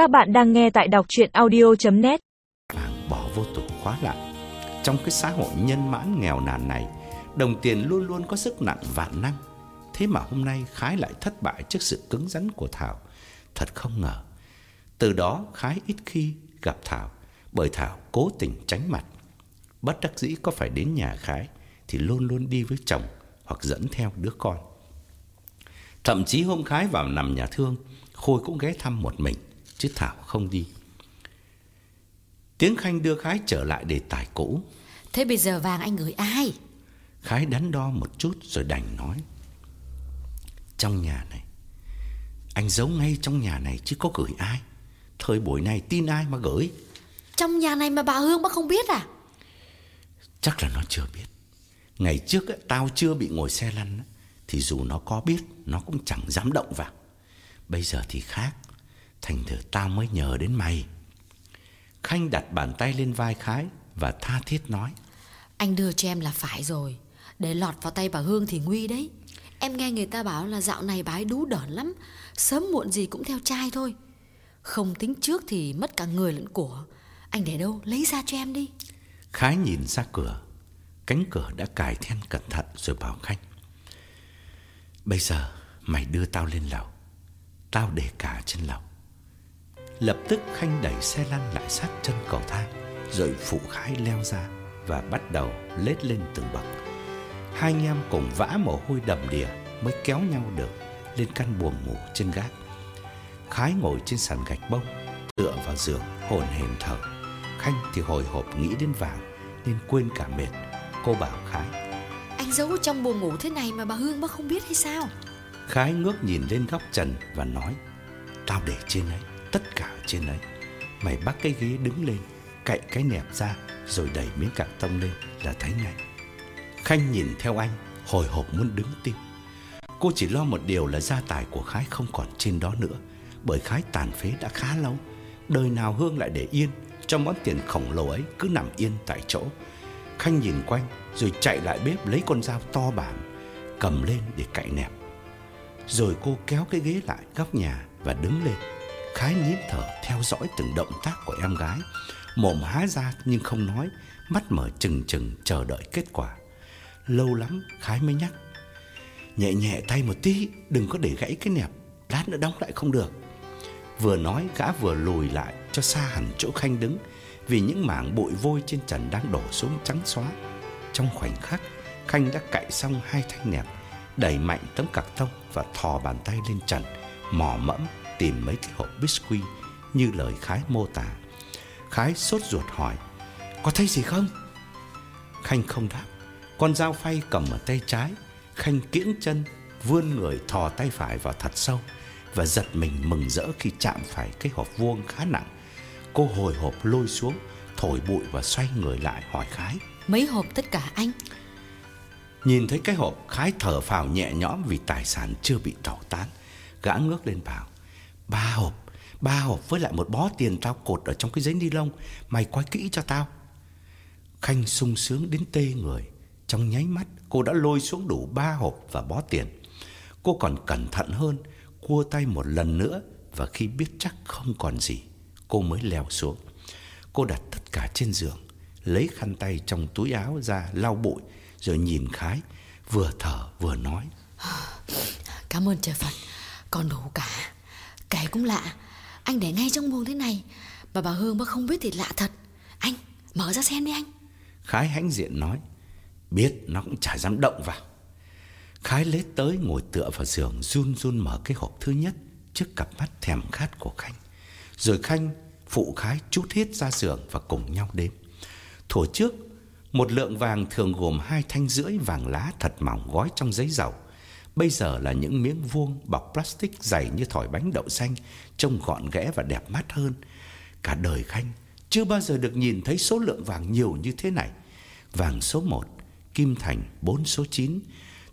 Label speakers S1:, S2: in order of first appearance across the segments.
S1: Các bạn đang nghe tại đọc chuyện audio.net
S2: vàng bỏ vô tủ khóa lại. Trong cái xã hội nhân mãn nghèo nàn này, đồng tiền luôn luôn có sức nặng vạn năng. Thế mà hôm nay Khái lại thất bại trước sự cứng rắn của Thảo. Thật không ngờ. Từ đó Khái ít khi gặp Thảo, bởi Thảo cố tình tránh mặt. Bất đắc dĩ có phải đến nhà Khái thì luôn luôn đi với chồng hoặc dẫn theo đứa con. Thậm chí hôm Khái vào nằm nhà thương, Khôi cũng ghé thăm một mình, chứ Thảo không đi. Tiếng Khanh đưa Khái trở lại đề tài cũ.
S3: Thế bây giờ vàng anh gửi ai?
S2: Khái đắn đo một chút rồi đành nói. Trong nhà này, anh giấu ngay trong nhà này chứ có gửi ai. Thời buổi này tin ai mà gửi.
S3: Trong nhà này mà bà Hương bác không biết à?
S2: Chắc là nó chưa biết. Ngày trước ấy, tao chưa bị ngồi xe lăn ấy, thì dù nó có biết nó cũng chẳng dám động vào. Bây giờ thì khác, thành thử tao mới nhờ đến mày. Khanh đặt bàn tay lên vai Khái và tha thiết nói.
S3: Anh đưa cho em là phải rồi Để lọt vào tay bà Hương thì nguy đấy Em nghe người ta bảo là dạo này ấy đú đởn lắm Sớm muộn gì cũng theo trai thôi Không tính trước thì mất cả người lẫn của Anh để đâu lấy ra cho em đi
S2: Khái nhìn ra cửa, cánh cửa đã cài then cẩn thận rồi bảo Khanh. Bây giờ mày đưa tao lên lầu, tao để cả trên lầu. Lập tức Khanh đẩy xe lăn lại sát chân cầu thang, rồi phụ Khái leo ra và bắt đầu lết lên từng bậc. Hai anh em cùng vã mồ hôi đầm đìa mới kéo nhau được lên căn buồng ngủ trên gác. Khái ngồi trên sàn gạch bông, tựa vào giường, hồn hển thở. Khanh thì hồi hộp nghĩ đến vàng nên quên cả mệt. Cô bảo Khái.
S3: Anh giấu trong buồng ngủ thế này mà bà Hương bác không biết hay sao
S2: Khái ngước nhìn lên góc trần và nói. Tao để trên ấy, tất cả trên ấy. Mày bắt cái ghế đứng lên, cậy cái nẹp ra rồi đẩy miếng cạc tông lên là thấy ngay. Khanh nhìn theo anh, hồi hộp muốn đứng tim. Cô chỉ lo một điều là gia tài của Khái không còn trên đó nữa, bởi Khái tàn phế đã khá lâu. Đời nào Hương lại để yên, cho món tiền khổng lồ ấy cứ nằm yên tại chỗ. Khanh nhìn quanh rồi chạy lại bếp lấy con dao to bản, cầm lên để cạy nẹp. Rồi cô kéo cái ghế lại góc nhà và đứng lên. Khái nín thở theo dõi từng động tác của em gái. Mồm há ra nhưng không nói, mắt mở trừng trừng chờ đợi kết quả. Lâu lắm Khái mới nhắc. Nhẹ nhẹ tay một tí, đừng có để gãy cái nẹp, lát nữa đóng lại không được. Vừa nói gã vừa lùi lại cho xa hẳn chỗ Khanh đứng vì những mảng bụi vôi trên trần đang đổ xuống trắng xóa. Trong khoảnh khắc, Khanh đã cạy xong hai thanh nẹp, đẩy mạnh tấm cạc tông và thò bàn tay lên trần, mò mẫm tìm mấy cái hộp biscuit như lời Khái mô tả. Khái sốt ruột hỏi, có thấy gì không? Khanh không đáp, con dao phay cầm ở tay trái, Khanh kiễng chân, vươn người thò tay phải vào thật sâu và giật mình mừng rỡ khi chạm phải cái hộp vuông khá nặng. Cô hồi hộp lôi xuống, thổi bụi và xoay người lại hỏi Khái.
S3: Mấy hộp tất cả anh
S2: Nhìn thấy cái hộp, Khái thở phào nhẹ nhõm vì tài sản chưa bị tẩu tán. Gã ngước lên bảo, ba hộp, ba hộp với lại một bó tiền tao cột ở trong cái giấy ni lông, mày coi kỹ cho tao. Khanh sung sướng đến tê người, trong nháy mắt cô đã lôi xuống đủ ba hộp và bó tiền. Cô còn cẩn thận hơn, cua tay một lần nữa và khi biết chắc không còn gì, cô mới leo xuống. Cô đặt tất cả trên giường, lấy khăn tay trong túi áo ra lau bụi rồi nhìn Khái, vừa thở vừa nói.
S3: Cảm ơn trời Phật Còn đủ cả Kể cũng lạ Anh để ngay trong buồng thế này Mà bà Hương bác không biết thì lạ thật Anh mở ra xem đi anh
S2: Khái hãnh diện nói, biết nó cũng chả dám động vào. Khái lết tới ngồi tựa vào giường run run mở cái hộp thứ nhất trước cặp mắt thèm khát của Khanh. Rồi Khanh phụ Khái chút hết ra giường và cùng nhau đếm. Thủa trước, một lượng vàng thường gồm hai thanh rưỡi vàng lá thật mỏng gói trong giấy dầu. Bây giờ là những miếng vuông bọc plastic dày như thỏi bánh đậu xanh, trông gọn ghẽ và đẹp mắt hơn. Cả đời Khanh chưa bao giờ được nhìn thấy số lượng vàng nhiều như thế này. Vàng số 1, kim thành 4 số 9,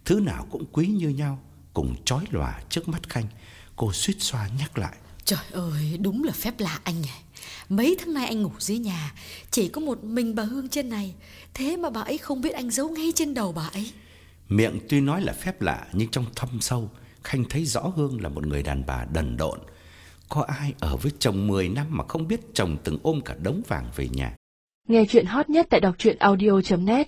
S2: thứ nào cũng quý như nhau, cùng chói lòa trước mắt Khanh. Cô suýt xoa nhắc lại.
S3: Trời ơi đúng là phép lạ anh nhỉ Mấy tháng nay anh ngủ dưới nhà Chỉ có một mình bà Hương trên này Thế mà bà ấy không biết anh giấu ngay trên đầu bà ấy
S2: Miệng tuy nói là phép lạ, nhưng trong thâm sâu, Khanh thấy rõ Hương là một người đàn bà đần độn. Có ai ở với chồng 10 năm mà không biết chồng từng ôm cả đống vàng về nhà
S1: Nghe chuyện hot nhất tại đọc truyện audio.net